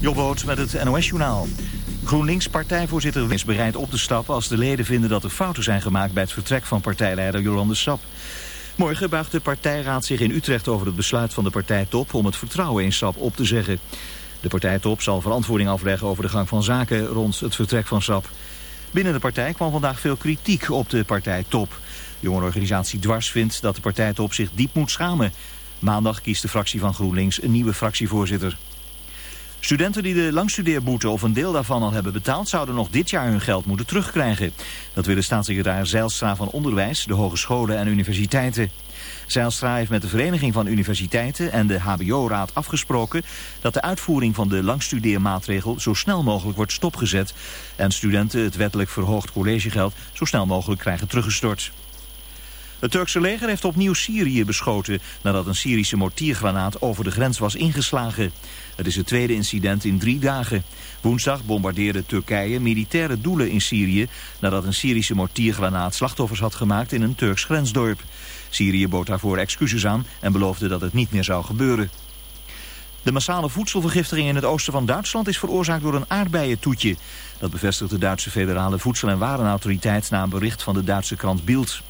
Jobboot met het NOS-journaal. GroenLinks-partijvoorzitter is bereid op te stappen als de leden vinden dat er fouten zijn gemaakt bij het vertrek van partijleider Jolande Sap. Morgen buigt de partijraad zich in Utrecht over het besluit van de partijtop om het vertrouwen in Sap op te zeggen. De partijtop zal verantwoording afleggen over de gang van zaken rond het vertrek van Sap. Binnen de partij kwam vandaag veel kritiek op de partijtop. Jongerenorganisatie Dwars vindt dat de partijtop zich diep moet schamen. Maandag kiest de fractie van GroenLinks een nieuwe fractievoorzitter. Studenten die de langstudeerboete of een deel daarvan al hebben betaald... zouden nog dit jaar hun geld moeten terugkrijgen. Dat willen staatssecretaris Zijlstra van Onderwijs, de hogescholen en universiteiten. Zijlstra heeft met de Vereniging van Universiteiten en de HBO-raad afgesproken... dat de uitvoering van de langstudeermaatregel zo snel mogelijk wordt stopgezet... en studenten het wettelijk verhoogd collegegeld zo snel mogelijk krijgen teruggestort. Het Turkse leger heeft opnieuw Syrië beschoten nadat een Syrische mortiergranaat over de grens was ingeslagen. Het is het tweede incident in drie dagen. Woensdag bombardeerde Turkije militaire doelen in Syrië nadat een Syrische mortiergranaat slachtoffers had gemaakt in een Turks grensdorp. Syrië bood daarvoor excuses aan en beloofde dat het niet meer zou gebeuren. De massale voedselvergiftiging in het oosten van Duitsland is veroorzaakt door een aardbeientoetje. Dat bevestigt de Duitse federale voedsel- en warenautoriteit na een bericht van de Duitse krant Bild.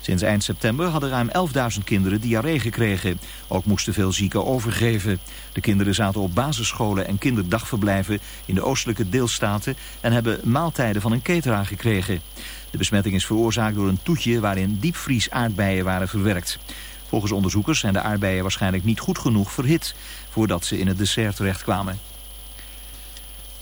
Sinds eind september hadden ruim 11.000 kinderen diarree gekregen. Ook moesten veel zieken overgeven. De kinderen zaten op basisscholen en kinderdagverblijven in de oostelijke deelstaten... en hebben maaltijden van een cateraar gekregen. De besmetting is veroorzaakt door een toetje waarin diepvries aardbeien waren verwerkt. Volgens onderzoekers zijn de aardbeien waarschijnlijk niet goed genoeg verhit... voordat ze in het dessert terechtkwamen.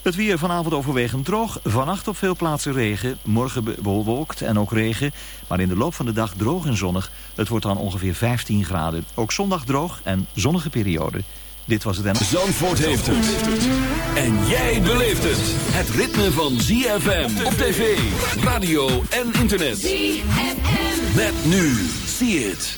Het weer vanavond overwegend droog. Vannacht op veel plaatsen regen. Morgen bewolkt en ook regen. Maar in de loop van de dag droog en zonnig. Het wordt dan ongeveer 15 graden. Ook zondag droog en zonnige periode. Dit was het en... Zandvoort heeft het. En jij beleeft het. Het ritme van ZFM op tv, radio en internet. ZFM. Met nu. See it.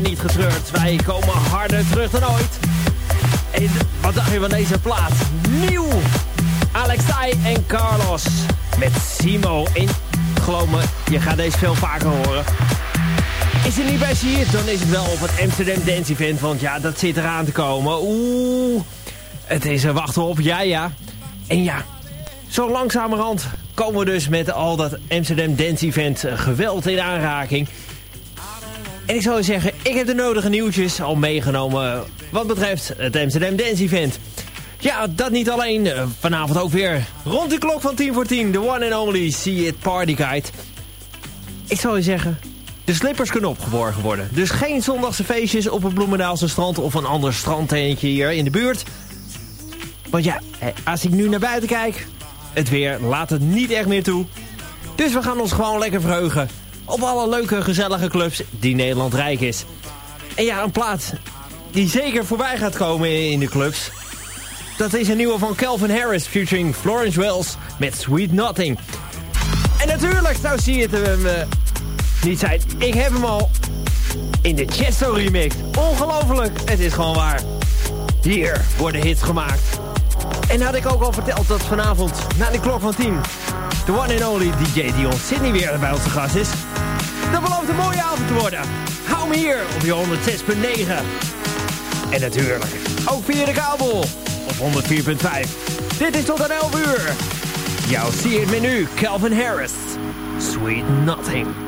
Maar niet getreurd. Wij komen harder terug dan ooit. En wat dacht je van deze plaat? Nieuw! Alex Tai en Carlos met Simo. En geloof me, je gaat deze veel vaker horen. Is het niet bij hier, dan is het wel op het Amsterdam Dance Event. Want ja, dat zit eraan te komen. Oeh, het is er wachten op, ja ja. En ja, zo langzamerhand komen we dus met al dat Amsterdam Dance Event geweld in aanraking. En ik zou zeggen, ik heb de nodige nieuwtjes al meegenomen wat betreft het Amsterdam Dance Event. Ja, dat niet alleen. Eh, vanavond ook weer rond de klok van 10 voor 10. The one and only See It Party Guide. Ik zou je zeggen, de slippers kunnen opgeborgen worden. Dus geen zondagse feestjes op het Bloemendaalse strand of een ander strandteentje hier in de buurt. Want ja, als ik nu naar buiten kijk, het weer laat het niet echt meer toe. Dus we gaan ons gewoon lekker verheugen op alle leuke, gezellige clubs die Nederland rijk is. En ja, een plaats die zeker voorbij gaat komen in de clubs. Dat is een nieuwe van Calvin Harris featuring Florence Wells met Sweet Nothing. En natuurlijk, nou zie je het hem uh, niet zijn. Ik heb hem al in de Chesto remix. Ongelooflijk, het is gewoon waar. Hier worden hits gemaakt. En had ik ook al verteld dat vanavond, na de klok van 10... de one and only DJ Dion Sydney weer bij ons te gast is. Dat belooft een mooie avond te worden. Hou me hier op je 106.9. En natuurlijk, ook via de kabel op 104.5. Dit is tot aan 11 uur. Jouw zie het menu, Calvin Harris. Sweet Nothing.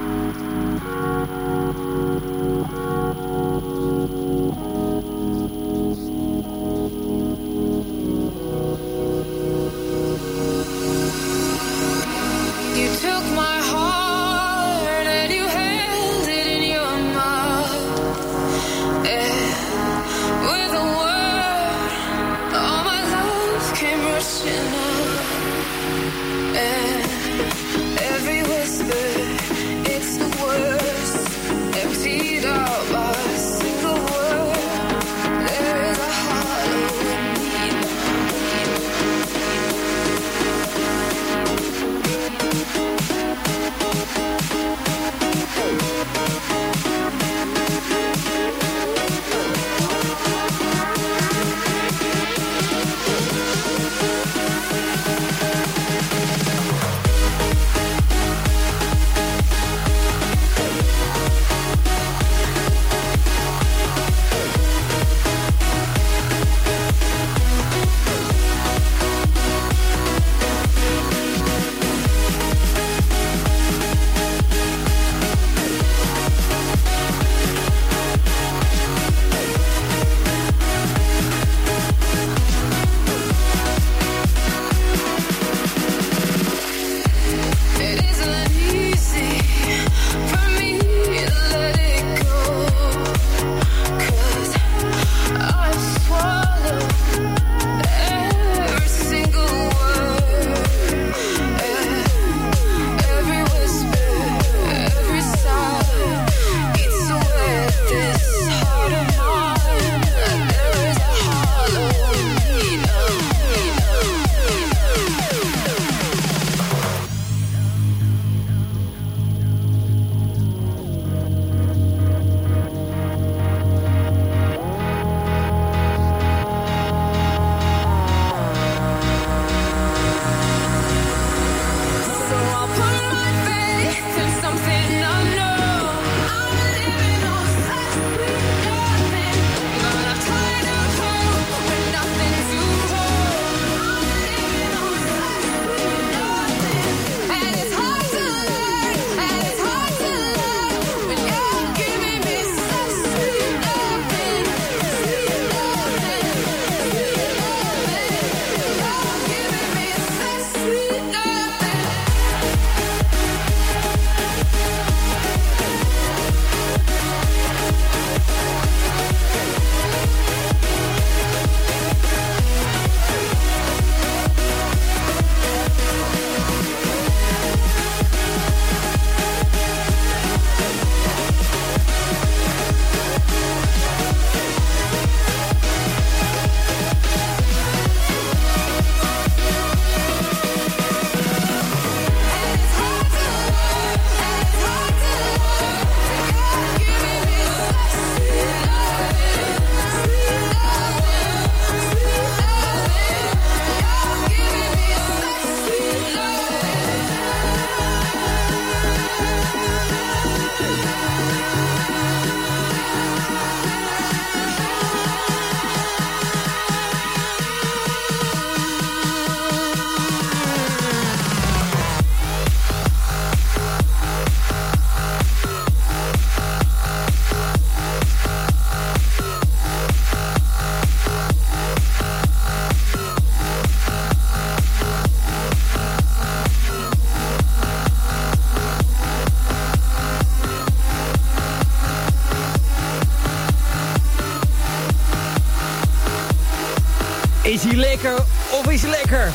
Lekker of is lekker?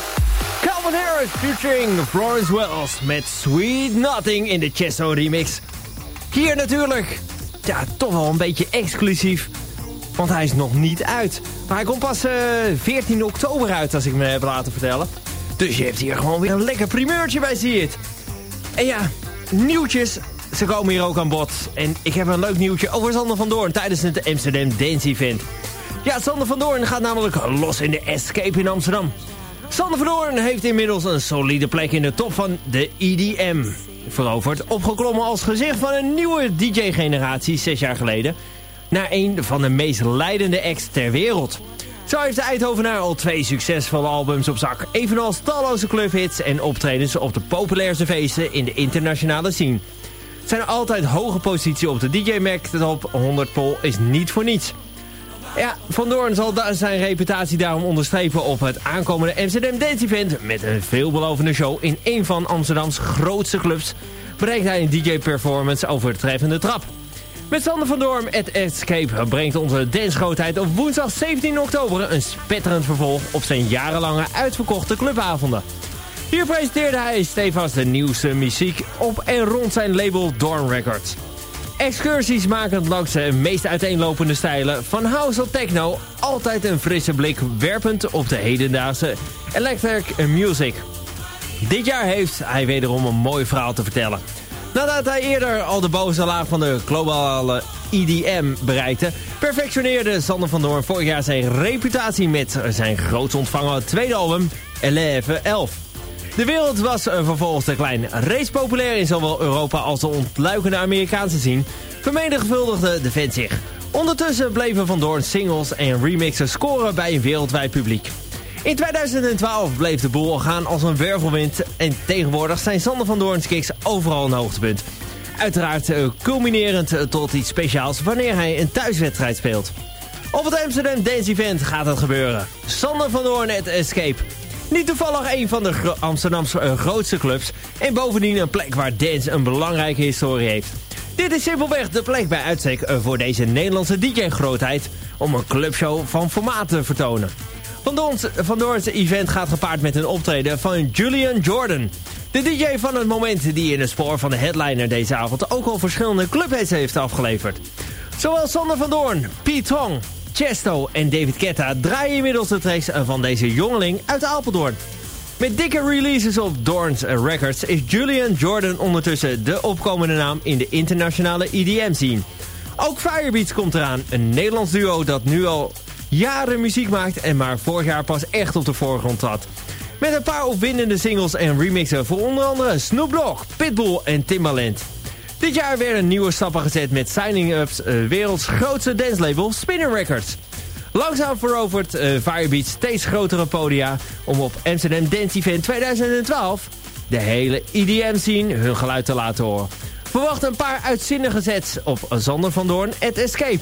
Calvin Harris featuring Florence Wells met Sweet Nothing in de Chesto remix. Hier natuurlijk, ja, toch wel een beetje exclusief. Want hij is nog niet uit. Maar hij komt pas uh, eh, 14 oktober uit, als ik me heb laten vertellen. Dus je hebt hier gewoon weer een lekker primeurtje bij, zie je het. En ja, nieuwtjes, ze komen hier ook aan bod. En ik heb een leuk nieuwtje over Sander van Doorn tijdens het Amsterdam Dance Event. Ja, Sander van Doorn gaat namelijk los in de Escape in Amsterdam. Sander van Doorn heeft inmiddels een solide plek in de top van de EDM veroverd. Opgeklommen als gezicht van een nieuwe DJ-generatie zes jaar geleden. Naar een van de meest leidende acts ter wereld. Zo heeft de Eindhovenaar al twee succesvolle albums op zak. Evenals talloze clubhits en optredens op de populairste feesten in de internationale scene. Zijn altijd hoge positie op de DJ-Mac top 100 pol is niet voor niets. Ja, Van Doorn zal zijn reputatie daarom onderstrepen op het aankomende Amsterdam Dance Event. Met een veelbelovende show in een van Amsterdams grootste clubs brengt hij een DJ-performance over de treffende trap. Met Sander van Doorn at Escape brengt onze dansgrootheid op woensdag 17 oktober een spetterend vervolg op zijn jarenlange uitverkochte clubavonden. Hier presenteerde hij stevast de nieuwste muziek op en rond zijn label Dorn Records. Excursies makend langs de meest uiteenlopende stijlen, van house tot techno, altijd een frisse blik werpend op de hedendaagse electric music. Dit jaar heeft hij wederom een mooi verhaal te vertellen. Nadat hij eerder al de bovenste laag van de globale EDM bereikte... perfectioneerde Sander van Doorn vorig jaar zijn reputatie met zijn groots ontvangen tweede album 11 11. De wereld was uh, vervolgens te klein. Reeds populair in zowel Europa als de ontluikende Amerikaanse scene... vermenigvuldigde de fans zich. Ondertussen bleven Van Doorn singles en remixes scoren bij een wereldwijd publiek. In 2012 bleef de boel gaan als een wervelwind... en tegenwoordig zijn Sander van Doorns kicks overal een hoogtepunt. Uiteraard uh, culminerend uh, tot iets speciaals wanneer hij een thuiswedstrijd speelt. Op het Amsterdam Dance Event gaat het gebeuren. Sander van Doorn at Escape. Niet toevallig een van de Amsterdamse uh, grootste clubs... en bovendien een plek waar dance een belangrijke historie heeft. Dit is simpelweg de plek bij uitstek uh, voor deze Nederlandse DJ-grootheid... om een clubshow van formaat te vertonen. Van Doorn's event gaat gepaard met een optreden van Julian Jordan... De DJ van het moment die in het spoor van de headliner deze avond ook al verschillende clubhits heeft afgeleverd. Zowel Sander van Doorn, Piet Tong, Chesto en David Ketta draaien inmiddels de tracks van deze jongeling uit Apeldoorn. Met dikke releases op Doorn's Records is Julian Jordan ondertussen de opkomende naam in de internationale EDM scene. Ook Firebeats komt eraan, een Nederlands duo dat nu al jaren muziek maakt en maar vorig jaar pas echt op de voorgrond trad. Met een paar opwindende singles en remixen voor onder andere Snoop Dogg, Pitbull en Timbaland. Dit jaar werden nieuwe stappen gezet met Signing Up's uh, werelds grootste dancelabel Spinning Records. Langzaam verovert uh, Firebeat steeds grotere podia om op Amsterdam Dance Event 2012 de hele EDM-scene hun geluid te laten horen. Verwacht een paar uitzinnige sets op Zander van Doorn at Escape.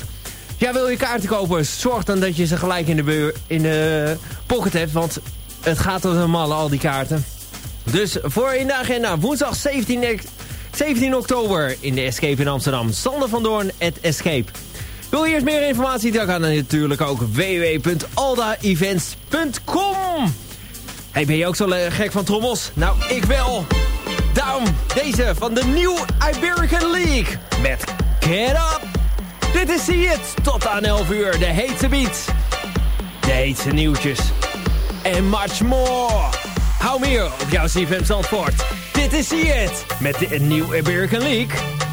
Ja, wil je kaarten kopen, zorg dan dat je ze gelijk in de, in de pocket hebt, want het gaat er malle al die kaarten. Dus voor in de agenda, woensdag 17 17 oktober in de Escape in Amsterdam. Sander van Doorn, at Escape. Wil je eerst meer informatie? Dan kan dan natuurlijk ook www.aldaevents.com. Hey, ben je ook zo gek van trommels? Nou, ik wel. Daarom deze van de New Iberican League. Met Get Up. Dit is See It. Tot aan 11 uur. De hete beat. De heetste nieuwtjes. En much more. Hou meer op jouw CFM Zandvoort. Dit is See met de New American League.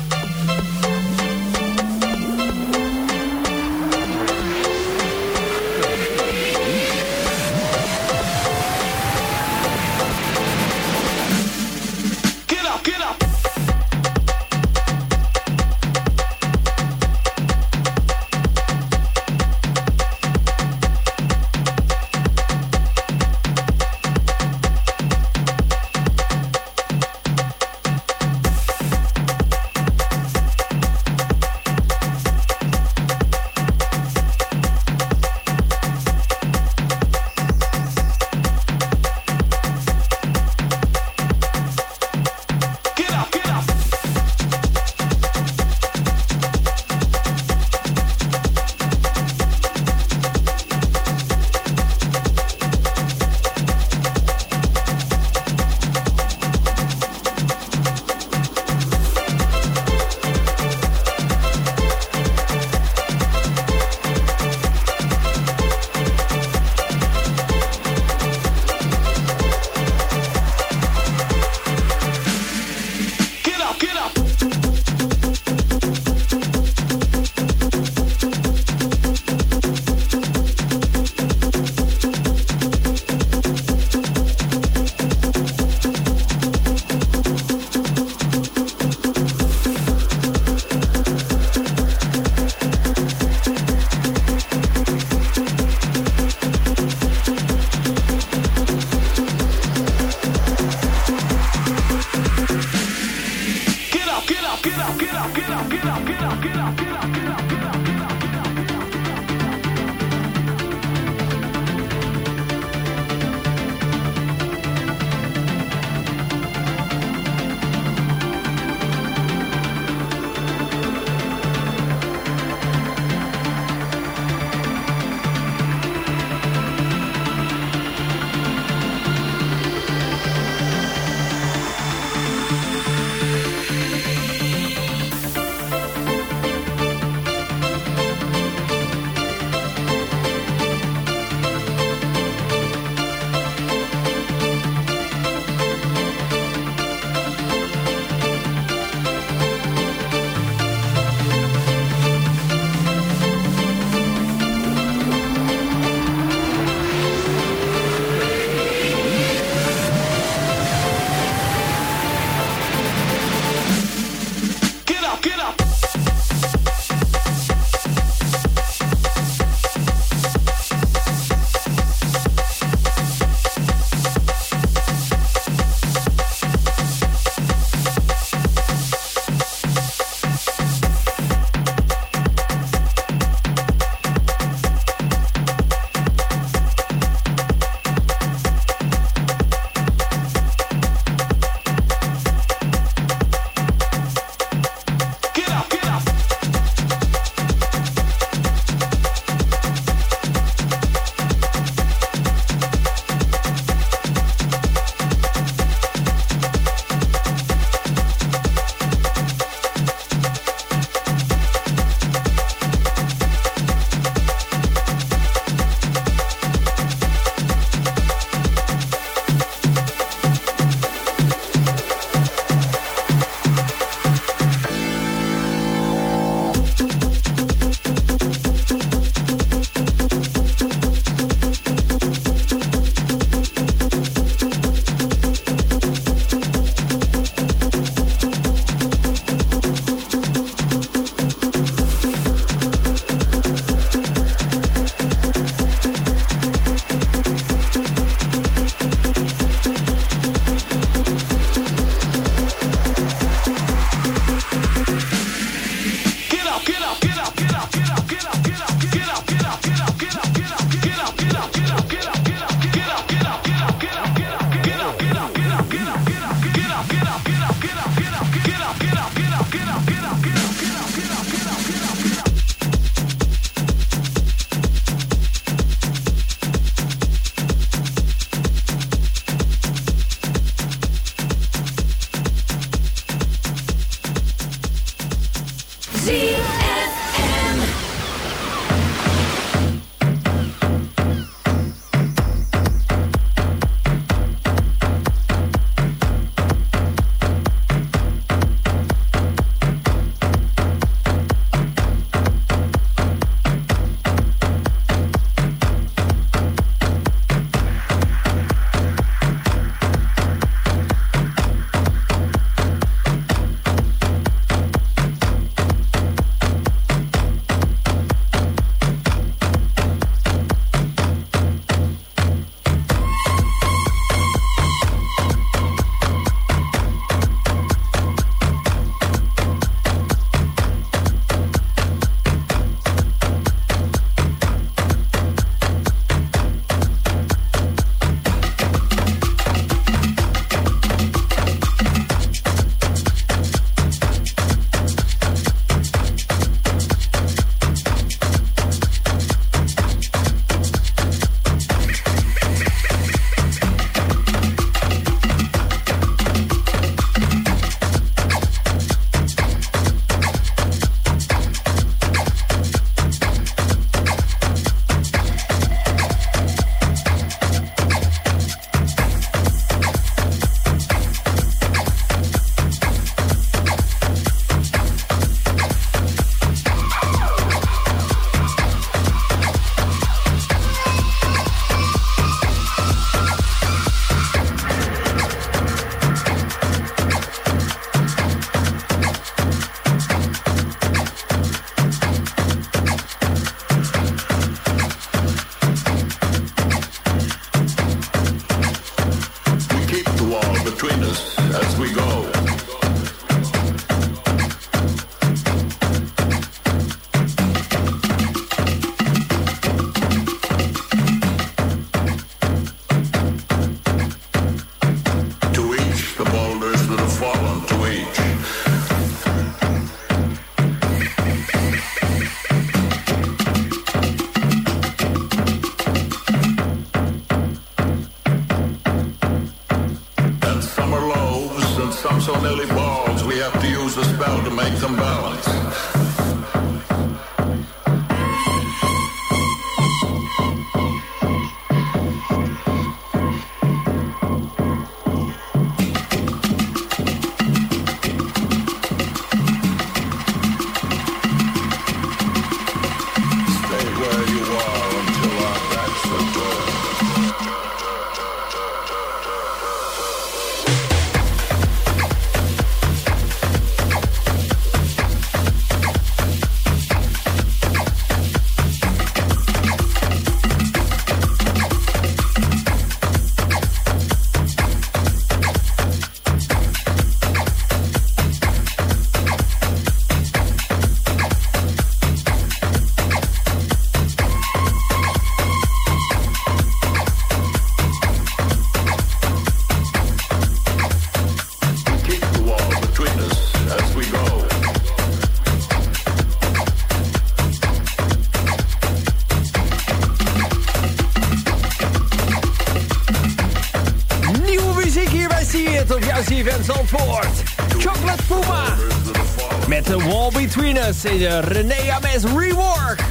In de René Ames rework.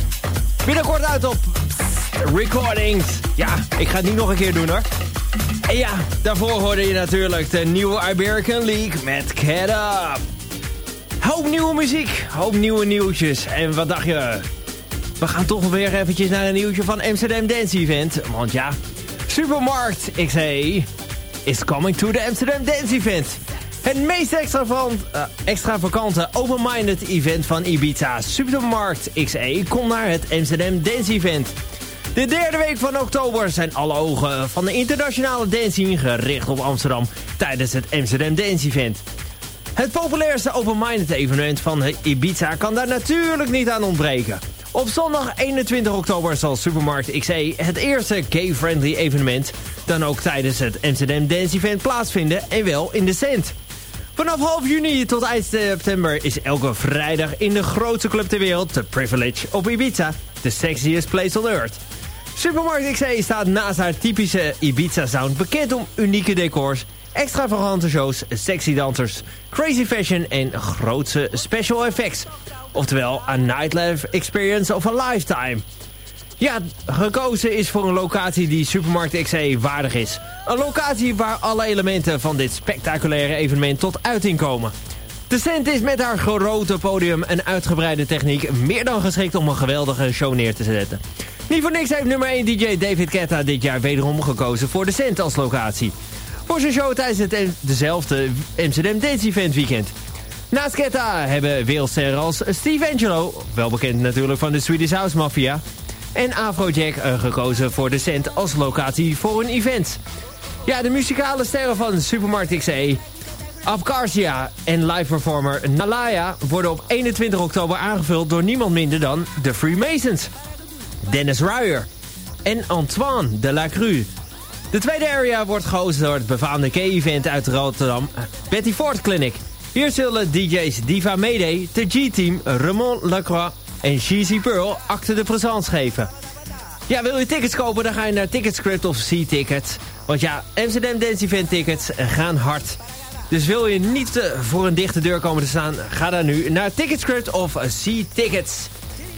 Binnenkort uit op Recordings. Ja, ik ga het niet nog een keer doen hoor. En ja, daarvoor hoorde je natuurlijk de nieuwe Iberican League met Up. Hoop nieuwe muziek, hoop nieuwe nieuwtjes. En wat dacht je? We gaan toch weer eventjes naar een nieuwtje van Amsterdam Dance Event. Want ja, Supermarkt XE is coming to the Amsterdam Dance Event. Het meest extravagant, uh, open-minded event van Ibiza, Supermarkt XE, komt naar het Amsterdam Dance Event. De derde week van oktober zijn alle ogen van de internationale dancing gericht op Amsterdam tijdens het Amsterdam Dance Event. Het populairste open-minded evenement van Ibiza kan daar natuurlijk niet aan ontbreken. Op zondag 21 oktober zal Supermarkt XE het eerste gay-friendly evenement dan ook tijdens het Amsterdam Dance Event plaatsvinden en wel in de cent. Vanaf half juni tot eind september is elke vrijdag in de grootste club ter wereld, The Privilege, op Ibiza, the sexiest place on earth. Supermarkt XE staat naast haar typische Ibiza-sound bekend om unieke decors, extravagante shows, sexy dansers, crazy fashion en grootse special effects. Oftewel, a nightlife experience of a lifetime. Ja, gekozen is voor een locatie die Supermarkt XE waardig is. Een locatie waar alle elementen van dit spectaculaire evenement tot uiting komen. De Cent is met haar grote podium en uitgebreide techniek meer dan geschikt om een geweldige show neer te zetten. Niet voor niks heeft nummer 1 DJ David Ketta dit jaar wederom gekozen voor de Cent als locatie. Voor zijn show tijdens het dezelfde Amsterdam Dance Event weekend. Naast Ketta hebben wereldsterren als Steve Angelo, wel bekend natuurlijk van de Swedish House Mafia, en Afrojack gekozen voor de Cent als locatie voor een event. Ja, de muzikale sterren van Supermarkt XE, Afgarcia en live performer Nalaya worden op 21 oktober aangevuld door niemand minder dan de Freemasons. Dennis Ruyer en Antoine de la Crue. De tweede area wordt gehost door het befaamde K-event uit Rotterdam, Betty Ford Clinic. Hier zullen DJ's Diva Mayday, de G-Team, Ramon Lacroix en Cheesy Pearl acte de présence geven. Ja, wil je tickets kopen, dan ga je naar Ticketscript of C-Ticket. Want ja, Amsterdam Dance Event tickets gaan hard. Dus wil je niet uh, voor een dichte deur komen te staan, ga dan nu naar Ticketscript of C-Tickets.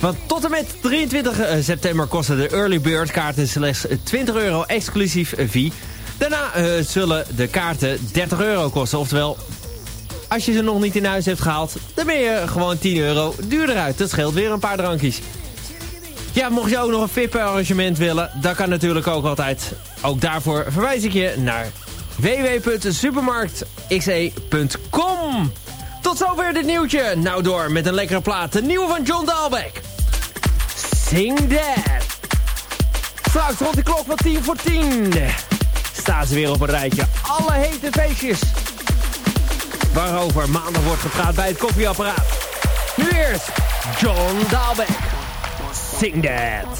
Want tot en met 23 eh, september kosten de early bird kaarten slechts 20 euro exclusief fee. Daarna uh, zullen de kaarten 30 euro kosten, oftewel als je ze nog niet in huis hebt gehaald, dan ben je gewoon 10 euro duurder uit. Dat scheelt weer een paar drankjes. Ja, mocht je ook nog een VIP-arrangement willen, dat kan natuurlijk ook altijd. Ook daarvoor verwijs ik je naar www.supermarktxe.com. Tot zover dit nieuwtje. Nou door met een lekkere plaat. De nieuwe van John Dalbeck. Sing That. Straks rond de klok van 10 voor 10. Staan ze weer op een rijtje. Alle hete feestjes. waarover maandag wordt gepraat bij het koffieapparaat. Nu eerst John Daalbeck. Sing that.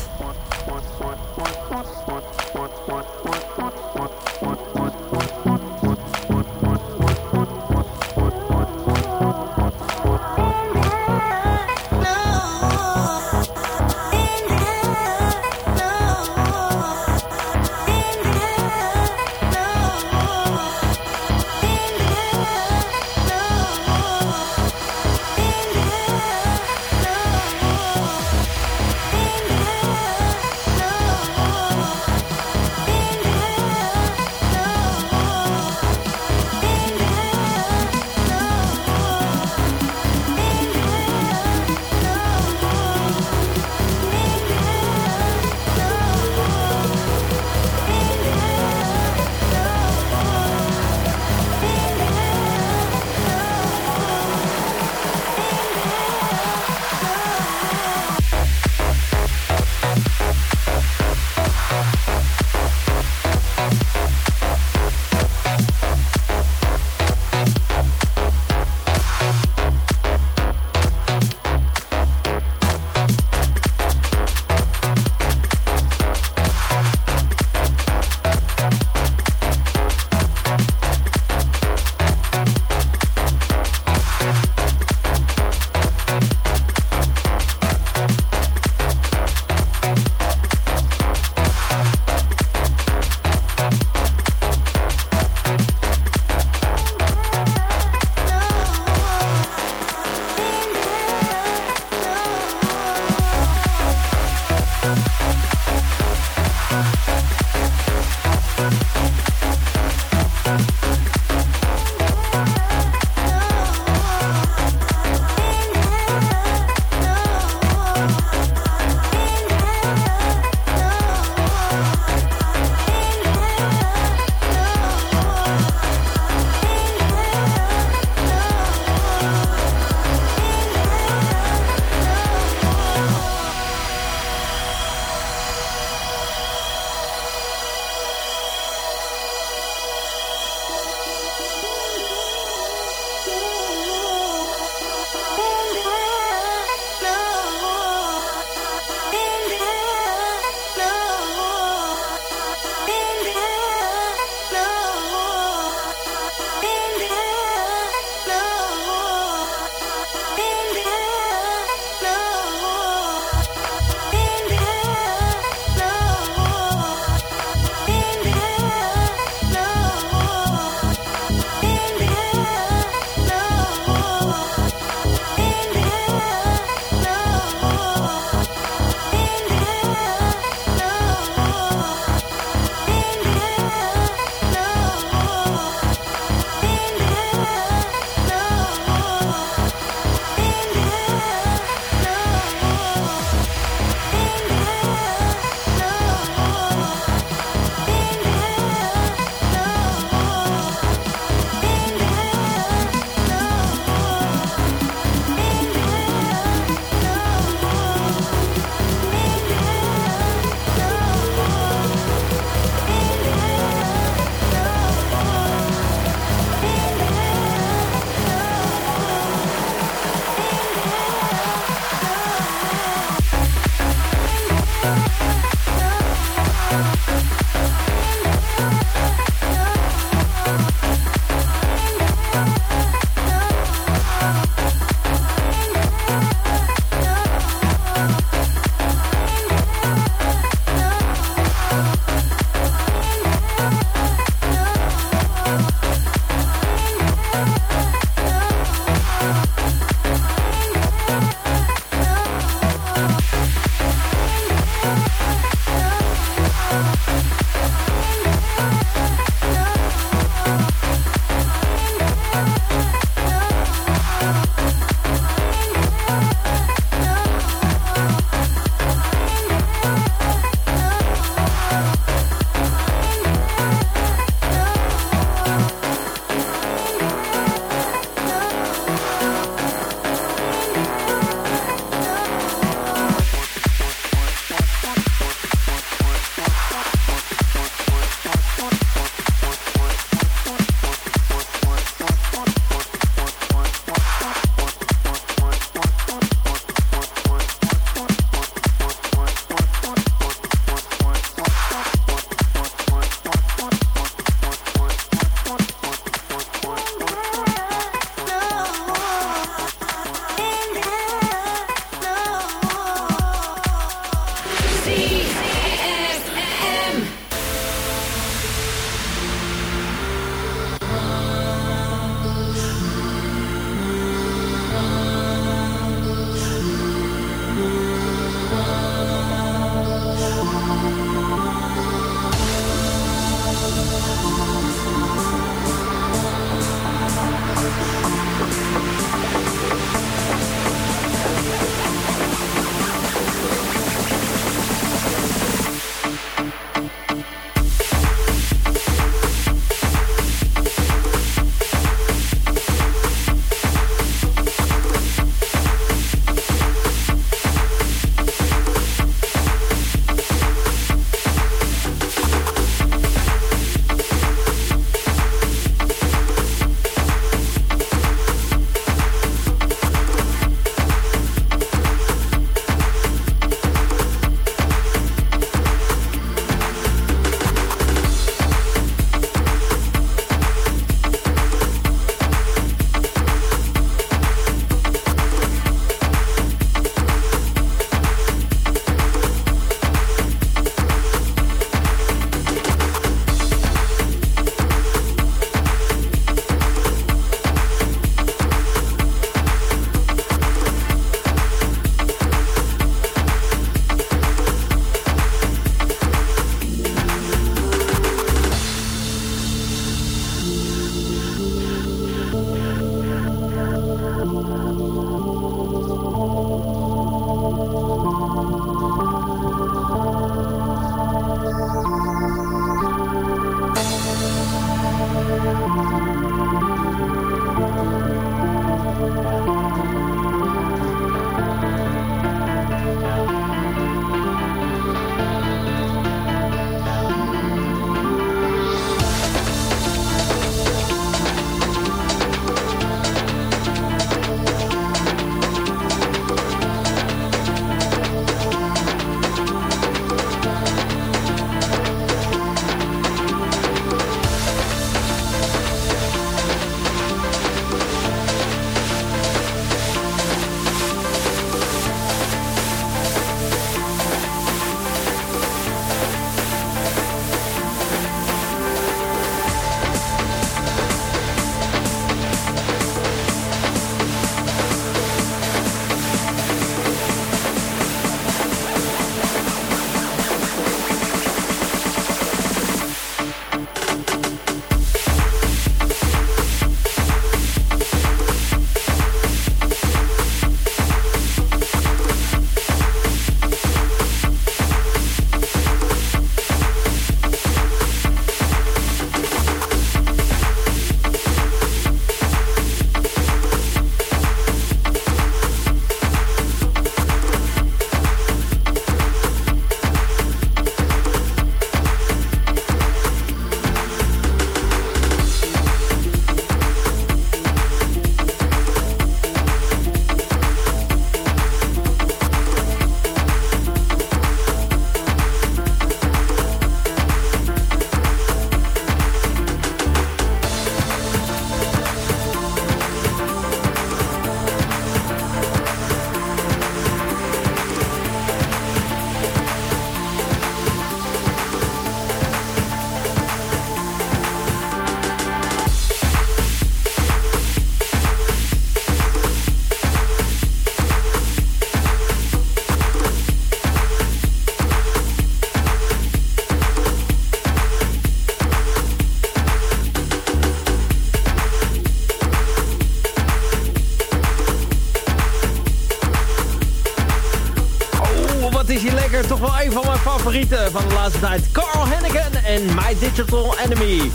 Favorieten van de laatste tijd. Carl Hannigan en My Digital Enemy.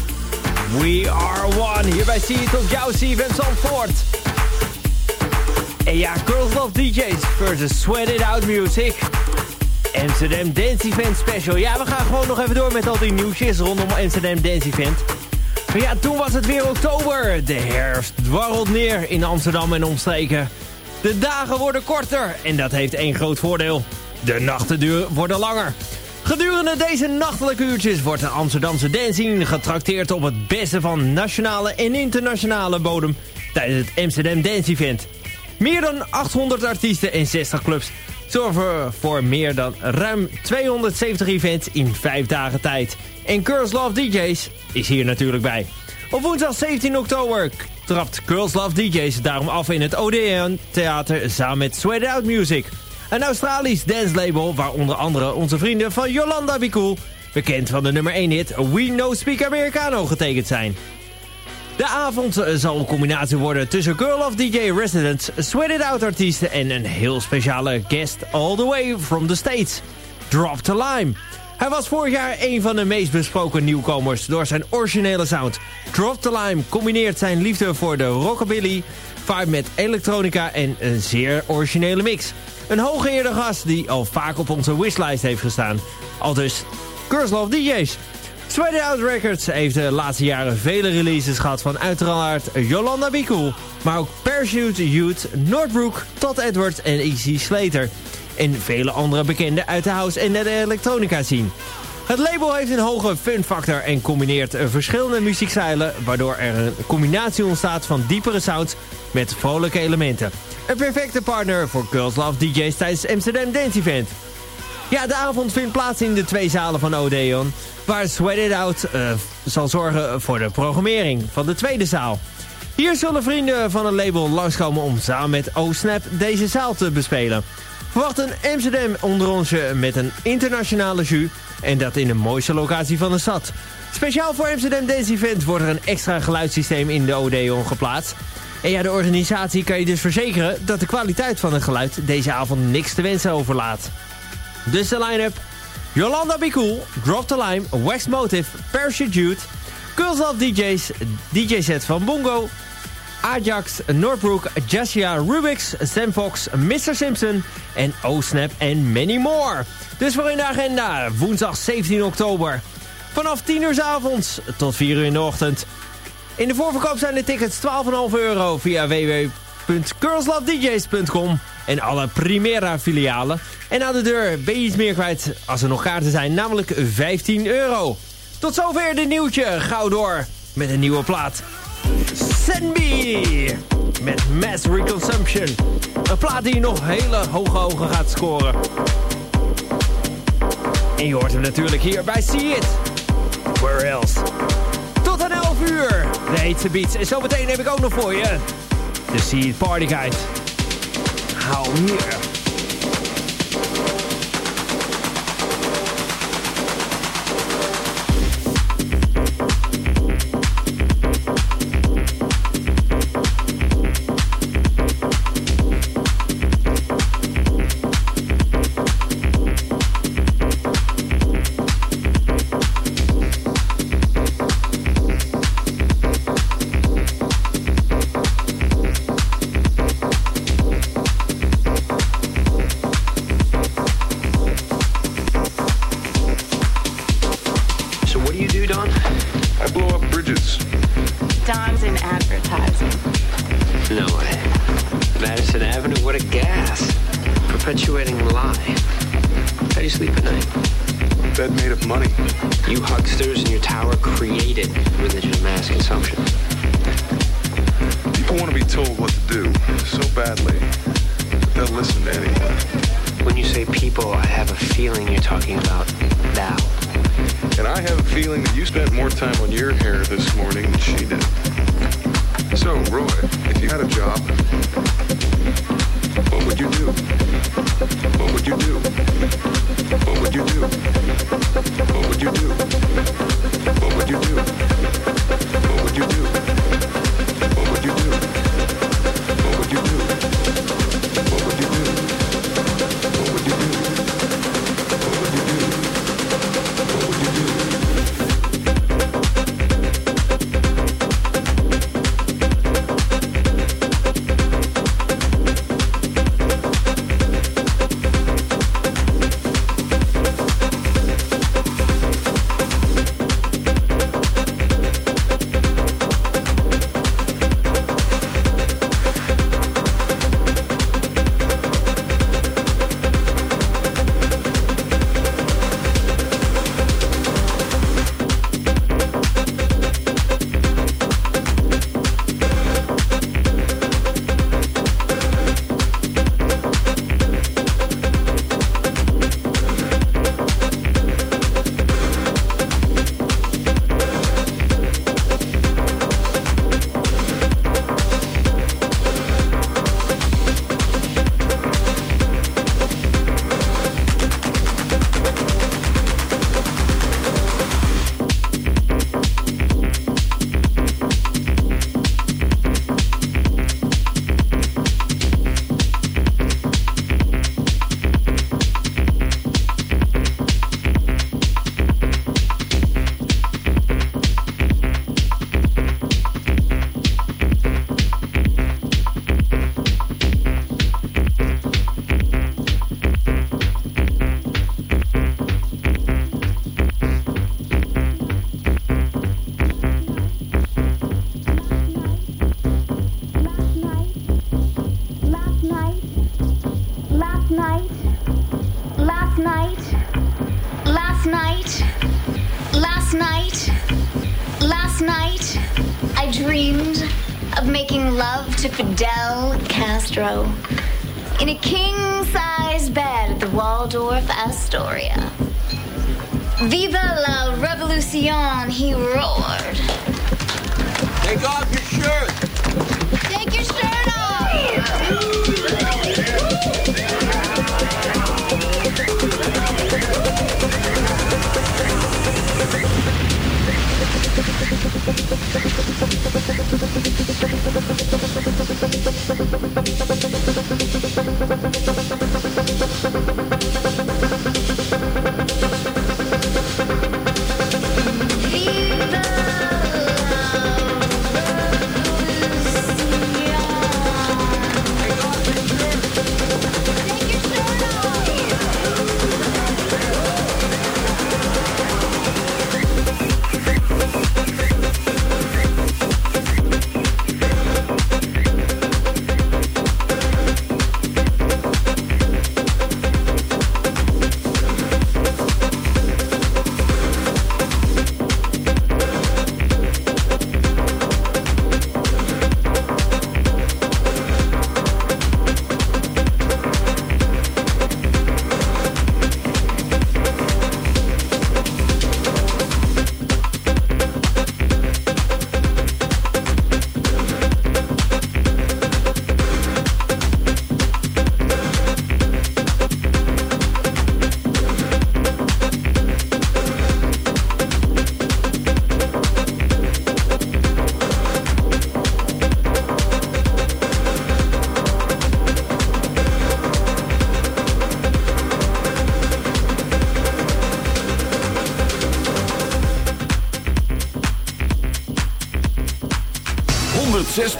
We are one. Hierbij zie je op jouw CFM Zandvoort. En ja, Girls Love DJs versus Sweat It Out Music. Amsterdam Dance Event Special. Ja, we gaan gewoon nog even door met al die nieuwtjes rondom Amsterdam Dance Event. Maar ja, toen was het weer oktober. De herfst dwarrelt neer in Amsterdam en omstreken. De dagen worden korter en dat heeft één groot voordeel. De nachten worden langer. Gedurende deze nachtelijke uurtjes wordt de Amsterdamse dancing getrakteerd op het beste van nationale en internationale bodem tijdens het Amsterdam Dance Event. Meer dan 800 artiesten en 60 clubs zorgen voor meer dan ruim 270 events in 5 dagen tijd. En Girls Love DJs is hier natuurlijk bij. Op woensdag 17 oktober trapt Girls Love DJs daarom af in het Odeon Theater samen met Sweat Out Music. Een Australisch dance label waar onder andere onze vrienden van Yolanda Be bekend van de nummer 1 hit We No Speak Americano getekend zijn. De avond zal een combinatie worden tussen Girl of DJ Residents, Sweat It Out artiesten en een heel speciale guest all the way from the States. Drop the Lime. Hij was vorig jaar een van de meest besproken nieuwkomers door zijn originele sound. Drop the Lime combineert zijn liefde voor de rockabilly, vibe met elektronica en een zeer originele mix. Een hooggeëerde gast die al vaak op onze wishlijst heeft gestaan. Al dus Girls Love DJ's. Sweaty Out Records heeft de laatste jaren vele releases gehad van uiteraard Yolanda Be Cool, maar ook Parachute Youth, Northbrook, Todd Edwards en Easy Slater. En vele andere bekenden uit de house en de elektronica scene. Het label heeft een hoge fun factor en combineert verschillende muziekstijlen... waardoor er een combinatie ontstaat van diepere sounds met vrolijke elementen. Een perfecte partner voor Girls Love DJ's tijdens Amsterdam Dance Event. Ja, de avond vindt plaats in de twee zalen van Odeon... waar Sweat It Out uh, zal zorgen voor de programmering van de tweede zaal. Hier zullen vrienden van het label langskomen om samen met O-Snap deze zaal te bespelen. Verwacht een Amsterdam onder onsje met een internationale jus... en dat in de mooiste locatie van de stad. Speciaal voor Amsterdam Dance Event wordt er een extra geluidssysteem in de Odeon geplaatst... En ja, de organisatie kan je dus verzekeren dat de kwaliteit van het geluid deze avond niks te wensen overlaat. Dus de line-up. Yolanda Be Cool, Drop the Lime, Wax Motive, Parachute Jude, Girls DJs, DJ set van Bongo, Ajax, Northbrook, Jessia, Rubix, Sam Fox, Mr. Simpson en O-Snap en many more. Dus voor in de agenda, woensdag 17 oktober. Vanaf 10 uur s avonds tot 4 uur in de ochtend. In de voorverkoop zijn de tickets 12,5 euro via www.girlslovedjs.com en alle Primera filialen. En aan de deur ben je iets meer kwijt als er nog kaarten zijn, namelijk 15 euro. Tot zover dit nieuwtje. Gauw door met een nieuwe plaat. Senbi met Mass Reconsumption. Een plaat die nog hele hoge ogen gaat scoren. En je hoort hem natuurlijk hier bij See It. Where else? Tot aan 11 uur. De heetste beats. En zometeen heb ik ook nog voor je de See It Party Guide. Hou hier. hair this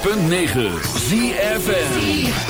106.9 ZFN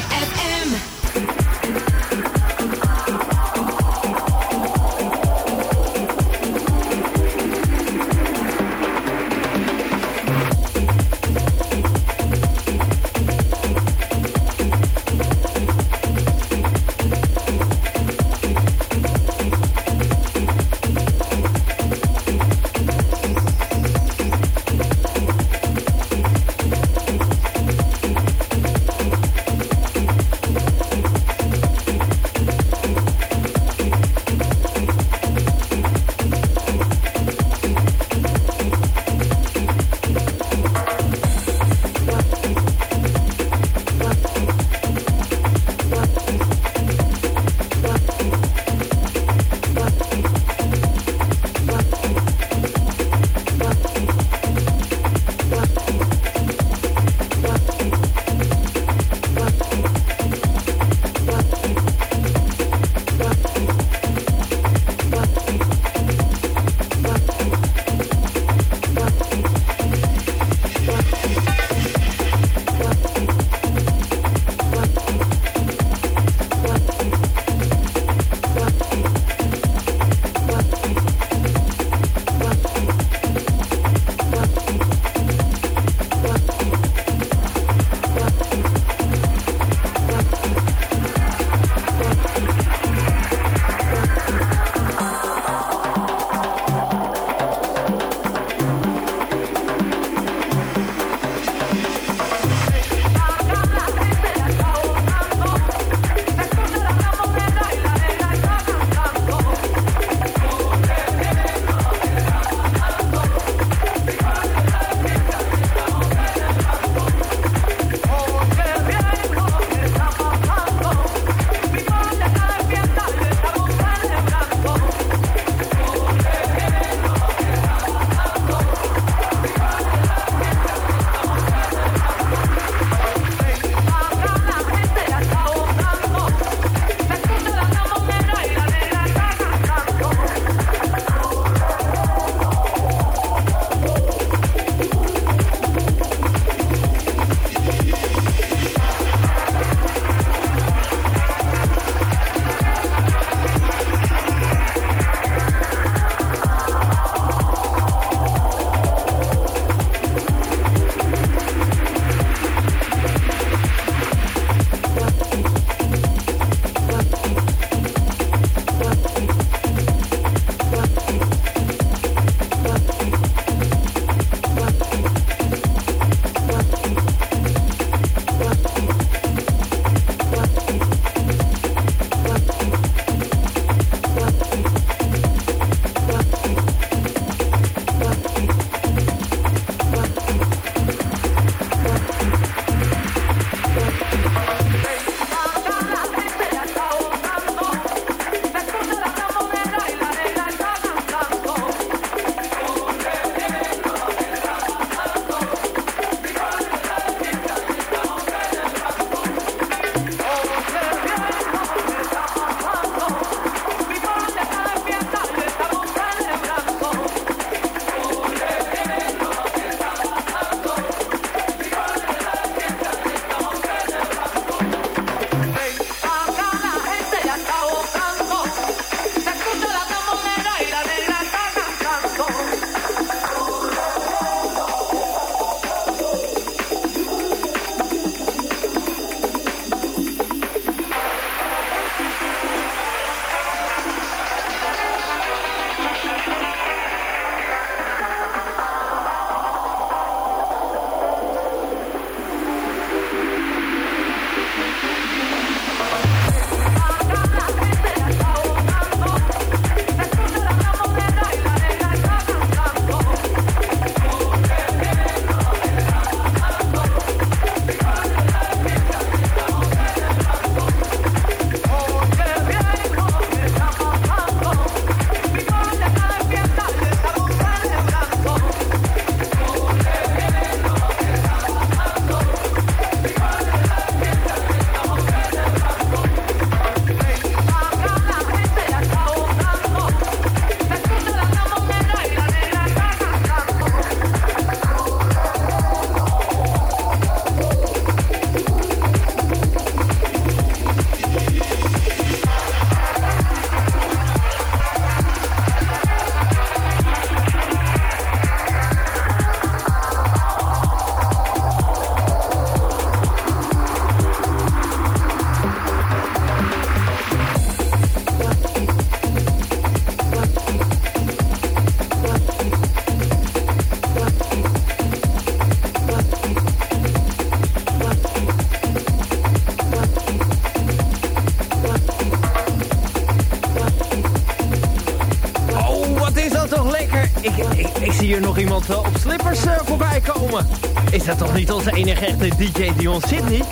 uh, voorbij komen. Is dat toch niet onze enige echte DJ Dion Sydney?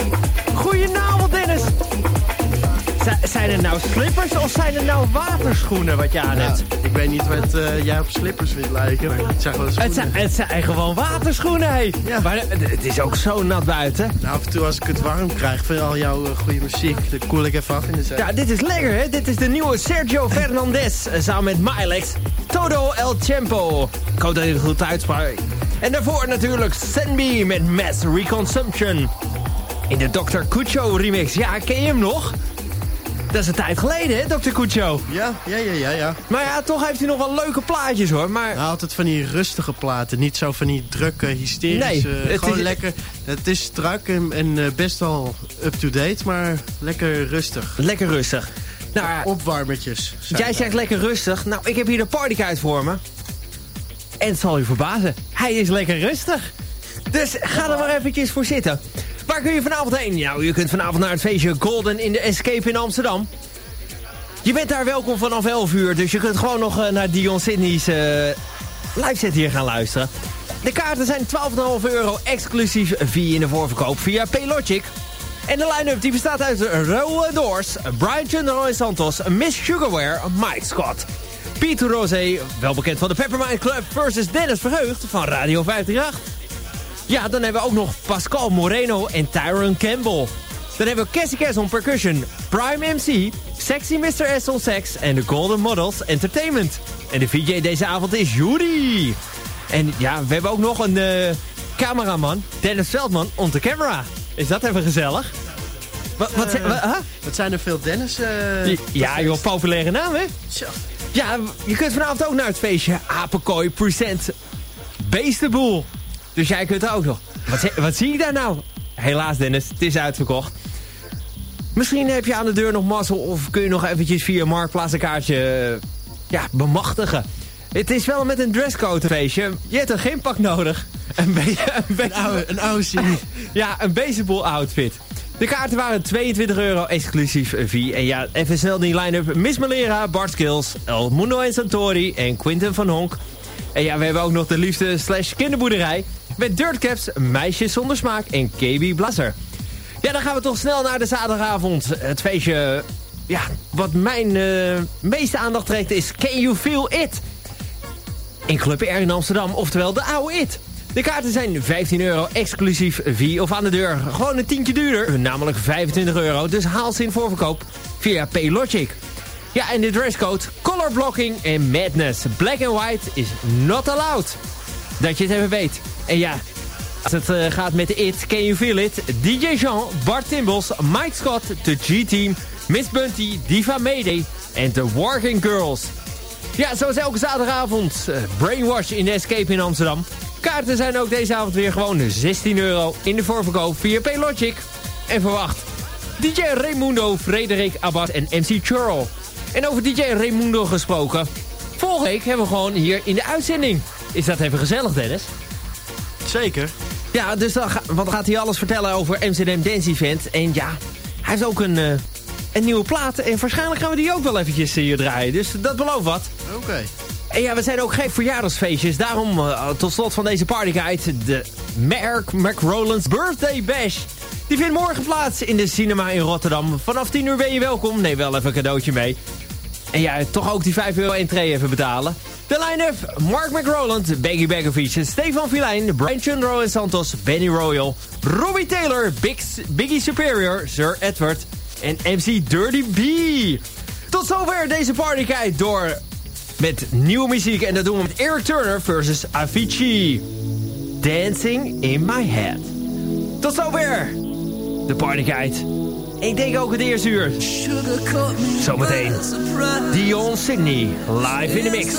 Goedenavond Dennis! Z zijn het nou slippers of zijn het nou waterschoenen wat je aan hebt? ik weet niet wat uh, jij op slippers vindt lijken, maar het zijn gewoon Het zijn, het zijn gewoon waterschoenen, hé. Ja. Maar het is ook zo nat buiten. Nou, af en toe als ik het warm krijg van al jouw uh, goede muziek, dan koel ik even af in de zee. Ja, dit is lekker, hè? Dit is de nieuwe Sergio Fernandez samen met Milex. Todo El Tempo. Ik hoop dat je het goed uitspraakt. En daarvoor natuurlijk Senby met Mass Reconsumption. In de Dr. Cucho remix. Ja, ken je hem nog? Dat is een tijd geleden, hè, Dr. Cucho? Ja, ja, ja, ja, ja. Maar ja, toch heeft hij nog wel leuke plaatjes, hoor. Maar... Nou, altijd van die rustige platen. Niet zo van die drukke, hysterische... Nee, het gewoon is... lekker... Het is strak en, en eh, best wel up-to-date, maar lekker rustig. Lekker rustig. Nou, Opwarmertjes. Jij zegt lekker rustig. Nou, ik heb hier de partykuit voor me. En het zal u verbazen. Hij is lekker rustig. Dus ga er maar eventjes voor zitten. Waar kun je vanavond heen? Nou, je kunt vanavond naar het feestje Golden in de Escape in Amsterdam. Je bent daar welkom vanaf 11 uur, dus je kunt gewoon nog eh, naar Dion Sydney's uh, live set hier gaan luisteren. De kaarten zijn 12,5 euro exclusief via in de voorverkoop via Paylogic. En de line-up die bestaat uit Roe Doors, Brian Chundro Santos, Miss Sugarware, Mike Scott. Pieter Rosé, wel bekend van de Peppermint Club, versus Dennis Verheugd van Radio 538. Ja, dan hebben we ook nog Pascal Moreno en Tyron Campbell. Dan hebben we Cassie Cass on percussion, Prime MC, Sexy Mr. S on sex en de Golden Models Entertainment. En de VJ deze avond is Judy. En ja, we hebben ook nog een uh, cameraman, Dennis Veldman, on the camera. Is dat even gezellig? Wat, wat, uh, wat zijn er veel Dennis? Uh, ja, joh, populaire naam, hè? Zo. Ja, je kunt vanavond ook naar het feestje Apenkooi Present Beestenboel. Dus jij kunt er ook nog. Wat, wat zie ik daar nou? Helaas Dennis, het is uitverkocht. Misschien heb je aan de deur nog mazzel of kun je nog eventjes via Marktplaats een kaartje ja, bemachtigen. Het is wel met een dresscode feestje. Je hebt er geen pak nodig. Een, be een, oude, een oude Ja, een baseball outfit. De kaarten waren 22 euro exclusief fee. En ja, even snel die line-up. Miss Malera, Bart Skills, El Mundo en Santori en Quinten van Honk. En ja, we hebben ook nog de liefde slash kinderboerderij. Met Dirtcaps, Meisjes zonder smaak en KB Blazer. Ja, dan gaan we toch snel naar de zaterdagavond. Het feestje, ja, wat mijn uh, meeste aandacht trekt is Can You Feel It? In Club R in Amsterdam, oftewel de oude It. De kaarten zijn 15 euro, exclusief via of aan de deur. Gewoon een tientje duurder, namelijk 25 euro. Dus haal ze in voorverkoop via Paylogic. Ja, en de dresscode, color blocking en madness. Black and white is not allowed. Dat je het even weet. En ja, als het uh, gaat met It, Can You Feel It? DJ Jean, Bart Timbos, Mike Scott, The G-Team, Miss Bunty, Diva Mayday en The Working Girls. Ja, zoals elke zaterdagavond, uh, Brainwash in de Escape in Amsterdam. Kaarten zijn ook deze avond weer gewoon 16 euro in de voorverkoop via Paylogic. En verwacht, DJ Raimundo, Frederik Abad en MC Churl. En over DJ Raimundo gesproken, volgende week hebben we gewoon hier in de uitzending. Is dat even gezellig, Dennis? Zeker. Ja, dus dan, ga, wat gaat hij alles vertellen over Amsterdam Dance Event. En ja, hij heeft ook een, uh, een nieuwe plaat. En waarschijnlijk gaan we die ook wel eventjes hier draaien. Dus dat belooft wat. Oké. En ja, we zijn ook geen verjaardagsfeestjes. Daarom uh, tot slot van deze partyguide de Mark McRoland's Birthday Bash. Die vindt morgen plaats in de cinema in Rotterdam. Vanaf 10 uur ben je welkom. Neem wel even een cadeautje mee. En ja, toch ook die 5 euro entree even betalen. De line-up, Mark McRoland, Baggy Begovic, Stefan Filijn, Brian Chundro en Santos, Benny Royal, Robbie Taylor, Big, Biggie Superior, Sir Edward en MC Dirty B. Tot zover deze partykite door met nieuwe muziek. En dat doen we met Eric Turner versus Avicii. Dancing in my head. Tot zover de Party Guide. Ik denk ook het eerste uur. Zometeen Dion Sydney live in de mix.